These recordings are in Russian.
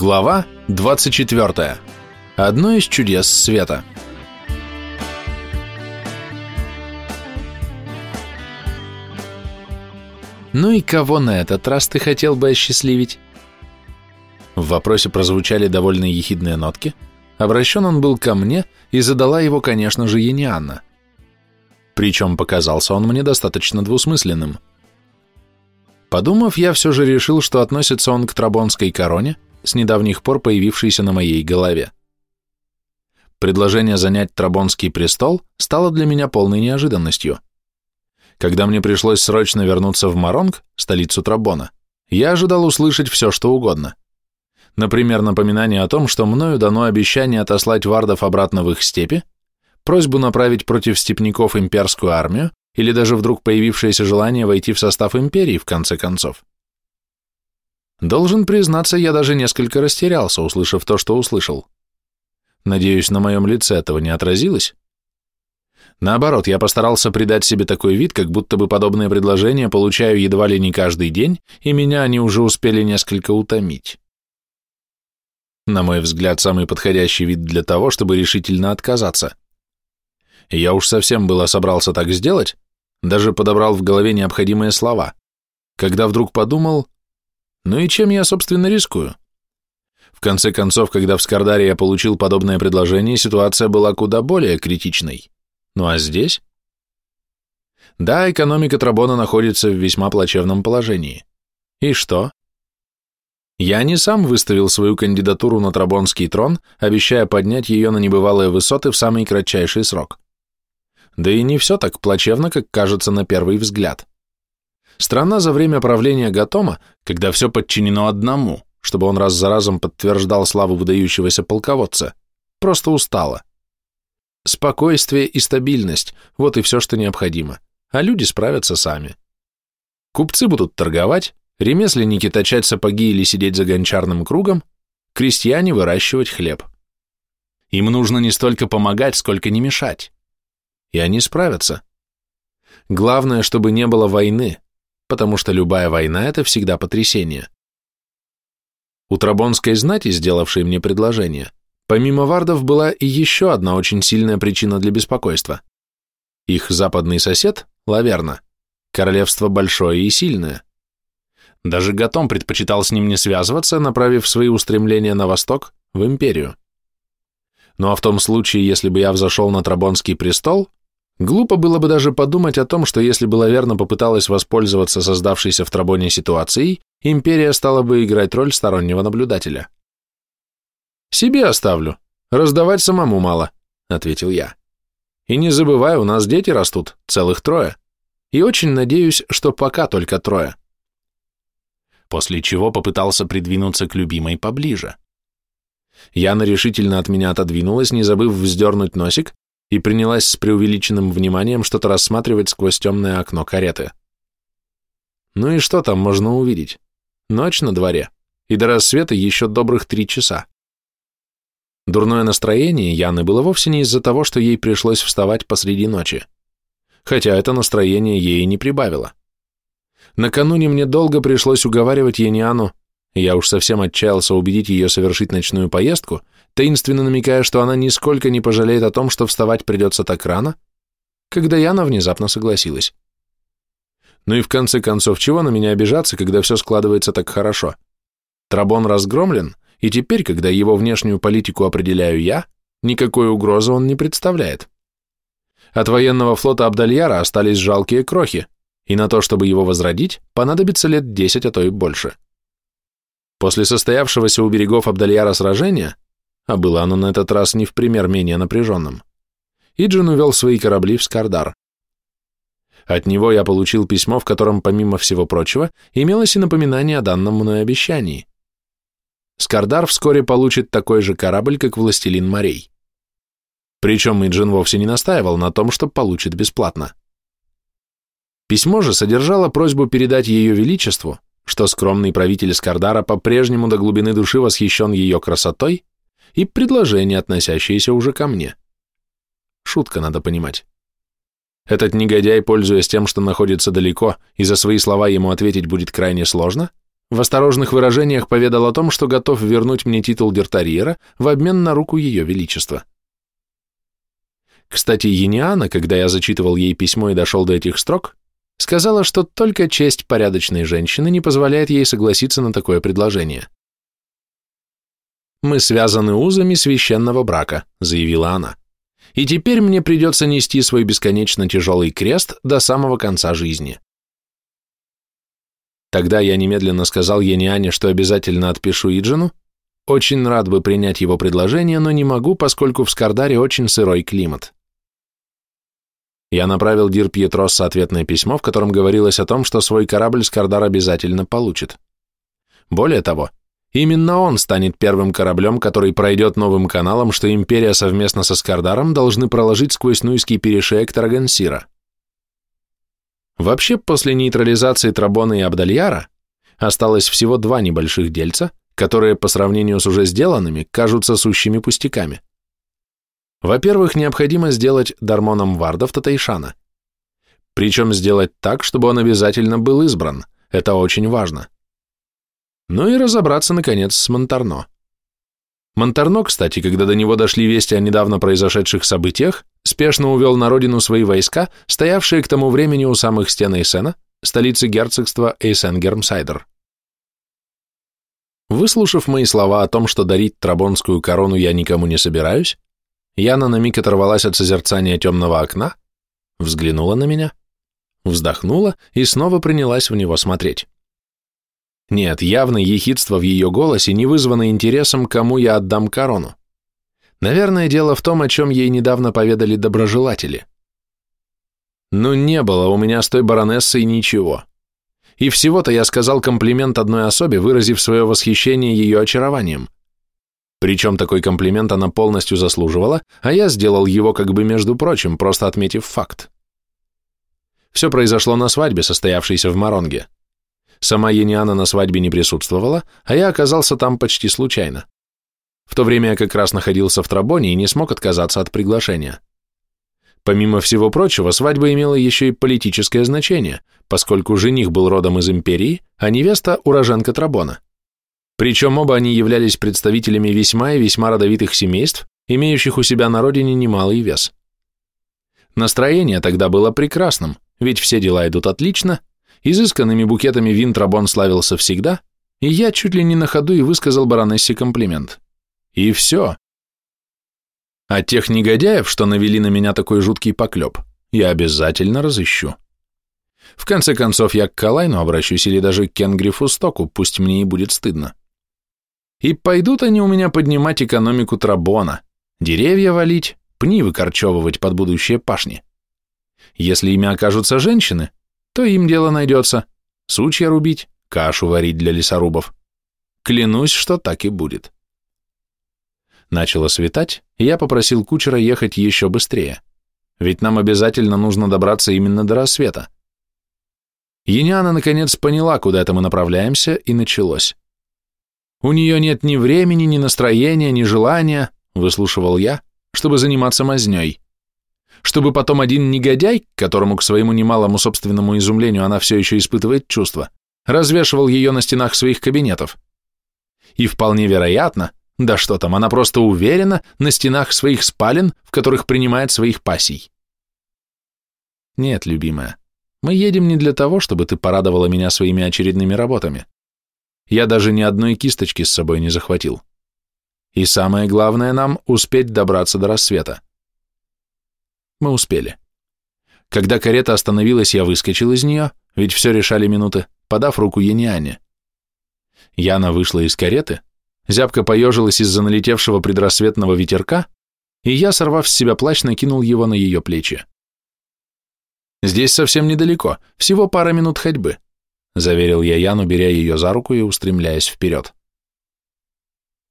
Глава 24. Одно из чудес света. Ну и кого на этот раз ты хотел бы осчастливить? В вопросе прозвучали довольно ехидные нотки. Обращен он был ко мне, и задала его, конечно же, Енианна. Причем показался он мне достаточно двусмысленным. Подумав, я все же решил, что относится он к Трабонской короне, с недавних пор появившейся на моей голове. Предложение занять Трабонский престол стало для меня полной неожиданностью. Когда мне пришлось срочно вернуться в Маронг, столицу Трабона, я ожидал услышать все, что угодно. Например, напоминание о том, что мною дано обещание отослать вардов обратно в их степи, просьбу направить против степняков имперскую армию или даже вдруг появившееся желание войти в состав империи в конце концов. Должен признаться, я даже несколько растерялся, услышав то, что услышал. Надеюсь, на моем лице этого не отразилось. Наоборот, я постарался придать себе такой вид, как будто бы подобные предложения получаю едва ли не каждый день, и меня они уже успели несколько утомить. На мой взгляд, самый подходящий вид для того, чтобы решительно отказаться. Я уж совсем было собрался так сделать, даже подобрал в голове необходимые слова, когда вдруг подумал, ну и чем я, собственно, рискую? В конце концов, когда в Скардаре я получил подобное предложение, ситуация была куда более критичной. Ну а здесь? Да, экономика Трабона находится в весьма плачевном положении. И что? Я не сам выставил свою кандидатуру на Трабонский трон, обещая поднять ее на небывалые высоты в самый кратчайший срок. Да и не все так плачевно, как кажется на первый взгляд. Страна за время правления Гатома, когда все подчинено одному, чтобы он раз за разом подтверждал славу выдающегося полководца, просто устала. Спокойствие и стабильность – вот и все, что необходимо, а люди справятся сами. Купцы будут торговать, ремесленники точать сапоги или сидеть за гончарным кругом, крестьяне выращивать хлеб. Им нужно не столько помогать, сколько не мешать. И они справятся. Главное, чтобы не было войны, потому что любая война – это всегда потрясение. У Трабонской знати, сделавшей мне предложение, помимо вардов была и еще одна очень сильная причина для беспокойства. Их западный сосед, Лаверна, королевство большое и сильное. Даже Гатом предпочитал с ним не связываться, направив свои устремления на восток, в империю. Ну а в том случае, если бы я взошел на Трабонский престол, Глупо было бы даже подумать о том, что если бы Лаверна попыталась воспользоваться создавшейся в Трабоне ситуацией, империя стала бы играть роль стороннего наблюдателя. «Себе оставлю. Раздавать самому мало», — ответил я. «И не забывай, у нас дети растут, целых трое. И очень надеюсь, что пока только трое». После чего попытался придвинуться к любимой поближе. Яна решительно от меня отодвинулась, не забыв вздернуть носик, и принялась с преувеличенным вниманием что-то рассматривать сквозь темное окно кареты. Ну и что там можно увидеть? Ночь на дворе, и до рассвета еще добрых три часа. Дурное настроение Яны было вовсе не из-за того, что ей пришлось вставать посреди ночи. Хотя это настроение ей не прибавило. Накануне мне долго пришлось уговаривать Яниану, я уж совсем отчаялся убедить ее совершить ночную поездку, таинственно намекая, что она нисколько не пожалеет о том, что вставать придется так рано, когда Яна внезапно согласилась. Ну и в конце концов, чего на меня обижаться, когда все складывается так хорошо? Трабон разгромлен, и теперь, когда его внешнюю политику определяю я, никакой угрозы он не представляет. От военного флота Абдальяра остались жалкие крохи, и на то, чтобы его возродить, понадобится лет десять, а то и больше. После состоявшегося у берегов Абдальяра сражения а было оно на этот раз не в пример менее напряженным, Иджин увел свои корабли в Скардар. От него я получил письмо, в котором, помимо всего прочего, имелось и напоминание о данном мной обещании. Скардар вскоре получит такой же корабль, как Властелин морей. Причем Иджин вовсе не настаивал на том, что получит бесплатно. Письмо же содержало просьбу передать ее величеству, что скромный правитель Скардара по-прежнему до глубины души восхищен ее красотой и предложение, относящееся уже ко мне. Шутка, надо понимать. Этот негодяй, пользуясь тем, что находится далеко, и за свои слова ему ответить будет крайне сложно, в осторожных выражениях поведал о том, что готов вернуть мне титул дертарьера в обмен на руку Ее Величества. Кстати, Ениана, когда я зачитывал ей письмо и дошел до этих строк, сказала, что только честь порядочной женщины не позволяет ей согласиться на такое предложение. «Мы связаны узами священного брака», — заявила она. «И теперь мне придется нести свой бесконечно тяжелый крест до самого конца жизни». Тогда я немедленно сказал Ениане, что обязательно отпишу Иджину. Очень рад бы принять его предложение, но не могу, поскольку в Скардаре очень сырой климат. Я направил Дир Пьетрос ответное письмо, в котором говорилось о том, что свой корабль Скардар обязательно получит. Более того, именно он станет первым кораблем, который пройдет новым каналом, что Империя совместно со Скардаром должны проложить сквозь Нуйский перешеек Тарагансира. Вообще, после нейтрализации Трабона и Абдальяра осталось всего два небольших дельца, которые по сравнению с уже сделанными кажутся сущими пустяками. Во-первых, необходимо сделать Дармоном Вардов Татайшана. Причем сделать так, чтобы он обязательно был избран. Это очень важно. Ну и разобраться, наконец, с Монтарно. Монтарно, кстати, когда до него дошли вести о недавно произошедших событиях, спешно увел на родину свои войска, стоявшие к тому времени у самых стен Эйсена, столицы герцогства Эйсен-Гермсайдер. Выслушав мои слова о том, что дарить Трабонскую корону я никому не собираюсь, Яна на миг оторвалась от созерцания темного окна, взглянула на меня, вздохнула и снова принялась в него смотреть. Нет, явно ехидство в ее голосе не вызвано интересом, кому я отдам корону. Наверное, дело в том, о чем ей недавно поведали доброжелатели. Ну, не было у меня с той баронессой ничего. И всего-то я сказал комплимент одной особе, выразив свое восхищение ее очарованием – причем такой комплимент она полностью заслуживала, а я сделал его как бы между прочим, просто отметив факт. Все произошло на свадьбе, состоявшейся в Маронге. Сама Ениана на свадьбе не присутствовала, а я оказался там почти случайно. В то время я как раз находился в Трабоне и не смог отказаться от приглашения. Помимо всего прочего, свадьба имела еще и политическое значение, поскольку жених был родом из империи, а невеста – уроженка Трабона. Причем оба они являлись представителями весьма и весьма родовитых семейств, имеющих у себя на родине немалый вес. Настроение тогда было прекрасным, ведь все дела идут отлично, изысканными букетами вин Трабон славился всегда, и я чуть ли не на ходу и высказал баронессе комплимент. И все. А тех негодяев, что навели на меня такой жуткий поклеп, я обязательно разыщу. В конце концов, я к Калайну обращусь или даже к Кенгрифу Стоку, пусть мне и будет стыдно. И пойдут они у меня поднимать экономику Трабона, деревья валить, пни выкорчевывать под будущие пашни. Если ими окажутся женщины, то им дело найдется. Сучья рубить, кашу варить для лесорубов. Клянусь, что так и будет. Начало светать, и я попросил кучера ехать еще быстрее, ведь нам обязательно нужно добраться именно до рассвета. Еняна наконец поняла, куда это мы направляемся, и началось. У нее нет ни времени, ни настроения, ни желания, выслушивал я, чтобы заниматься мазней. Чтобы потом один негодяй, которому к своему немалому собственному изумлению она все еще испытывает чувства, развешивал ее на стенах своих кабинетов. И вполне вероятно, да что там, она просто уверена на стенах своих спален, в которых принимает своих пассий. Нет, любимая, мы едем не для того, чтобы ты порадовала меня своими очередными работами. Я даже ни одной кисточки с собой не захватил. И самое главное нам – успеть добраться до рассвета. Мы успели. Когда карета остановилась, я выскочил из нее, ведь все решали минуты, подав руку Ениане. Яна вышла из кареты, зябко поежилась из-за налетевшего предрассветного ветерка, и я, сорвав с себя плащ, накинул его на ее плечи. Здесь совсем недалеко, всего пара минут ходьбы заверил я Яну, беря ее за руку и устремляясь вперед.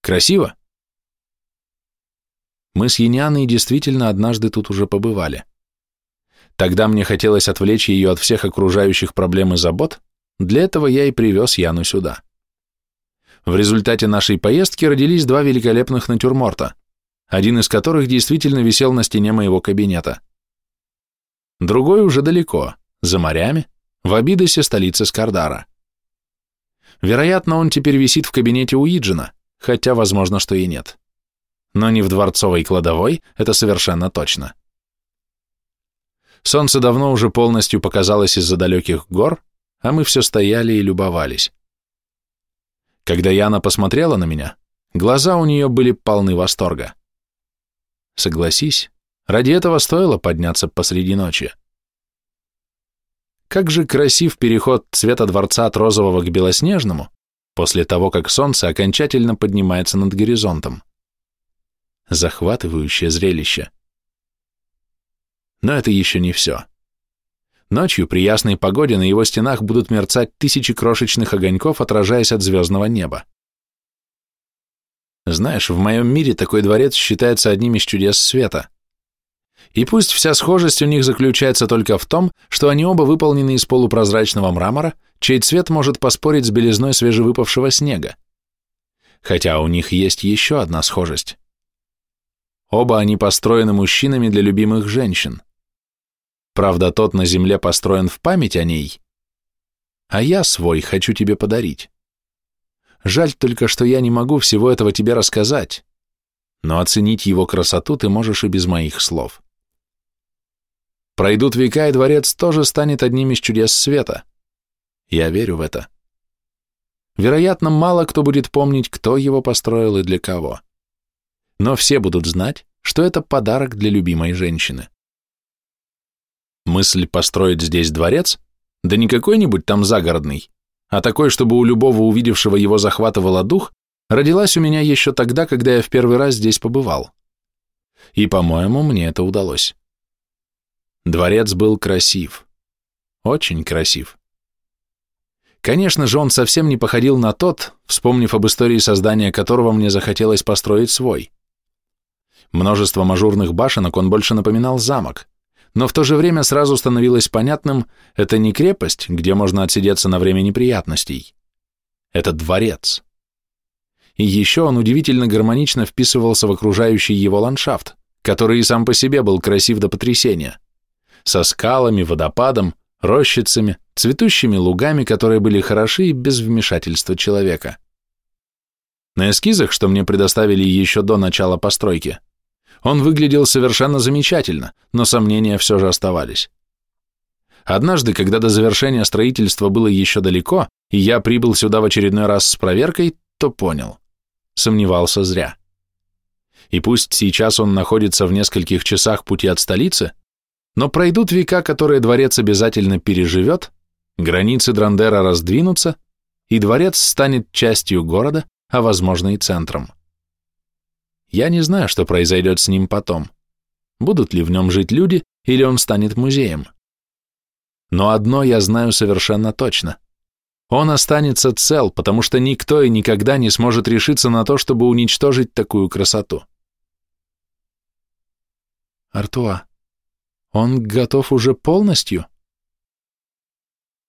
Красиво? Мы с Янианой действительно однажды тут уже побывали. Тогда мне хотелось отвлечь ее от всех окружающих проблем и забот, для этого я и привез Яну сюда. В результате нашей поездки родились два великолепных натюрморта, один из которых действительно висел на стене моего кабинета. Другой уже далеко, за морями, в Абидосе столице Скардара. Вероятно, он теперь висит в кабинете у Иджина, хотя возможно, что и нет. Но не в дворцовой кладовой, это совершенно точно. Солнце давно уже полностью показалось из-за далеких гор, а мы все стояли и любовались. Когда Яна посмотрела на меня, глаза у нее были полны восторга. Согласись, ради этого стоило подняться посреди ночи. Как же красив переход цвета дворца от розового к белоснежному после того, как солнце окончательно поднимается над горизонтом. Захватывающее зрелище. Но это еще не все. Ночью при ясной погоде на его стенах будут мерцать тысячи крошечных огоньков, отражаясь от звездного неба. Знаешь, в моем мире такой дворец считается одним из чудес света. И пусть вся схожесть у них заключается только в том, что они оба выполнены из полупрозрачного мрамора, чей цвет может поспорить с белизной свежевыпавшего снега. Хотя у них есть еще одна схожесть. Оба они построены мужчинами для любимых женщин. Правда, тот на земле построен в память о ней, а я свой хочу тебе подарить. Жаль только, что я не могу всего этого тебе рассказать, но оценить его красоту ты можешь и без моих слов. Пройдут века, и дворец тоже станет одним из чудес света. Я верю в это. Вероятно, мало кто будет помнить, кто его построил и для кого. Но все будут знать, что это подарок для любимой женщины. Мысль построить здесь дворец, да не какой-нибудь там загородный, а такой, чтобы у любого увидевшего его захватывало дух, родилась у меня еще тогда, когда я в первый раз здесь побывал. И, по-моему, мне это удалось. Дворец был красив. Очень красив. Конечно же, он совсем не походил на тот, вспомнив об истории создания которого мне захотелось построить свой. Множество ажурных башенок он больше напоминал замок, но в то же время сразу становилось понятным, это не крепость, где можно отсидеться на время неприятностей. Это дворец. И еще он удивительно гармонично вписывался в окружающий его ландшафт, который и сам по себе был красив до потрясения. Со скалами, водопадом, рощицами, цветущими лугами, которые были хороши и без вмешательства человека. На эскизах, что мне предоставили еще до начала постройки, он выглядел совершенно замечательно, но сомнения все же оставались. Однажды, когда до завершения строительства было еще далеко, и я прибыл сюда в очередной раз с проверкой, то понял. Сомневался зря. И пусть сейчас он находится в нескольких часах пути от столицы, но пройдут века, которые дворец обязательно переживет, границы Драндера раздвинутся, и дворец станет частью города, а возможно и центром. Я не знаю, что произойдет с ним потом. Будут ли в нем жить люди, или он станет музеем. Но одно я знаю совершенно точно. Он останется цел, потому что никто и никогда не сможет решиться на то, чтобы уничтожить такую красоту. Артуа, он готов уже полностью?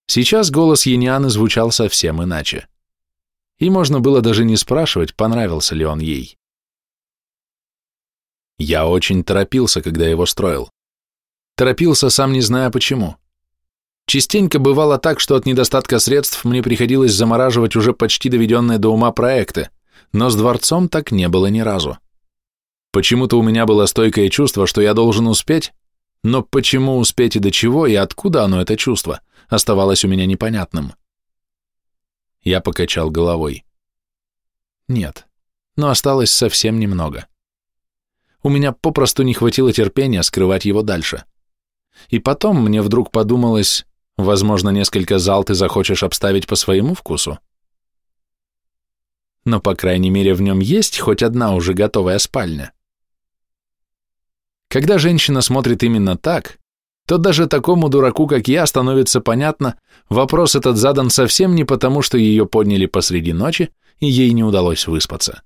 Сейчас голос Енианы звучал совсем иначе. И можно было даже не спрашивать, понравился ли он ей. Я очень торопился, когда его строил. Торопился, сам не зная почему. Частенько бывало так, что от недостатка средств мне приходилось замораживать уже почти доведенные до ума проекты, но с дворцом так не было ни разу. Почему-то у меня было стойкое чувство, что я должен успеть, но почему успеть и до чего, и откуда оно, это чувство, оставалось у меня непонятным. Я покачал головой. Нет, но осталось совсем немного у меня попросту не хватило терпения скрывать его дальше. И потом мне вдруг подумалось, возможно, несколько зал ты захочешь обставить по своему вкусу. Но, по крайней мере, в нем есть хоть одна уже готовая спальня. Когда женщина смотрит именно так, то даже такому дураку, как я, становится понятно, вопрос этот задан совсем не потому, что ее подняли посреди ночи и ей не удалось выспаться.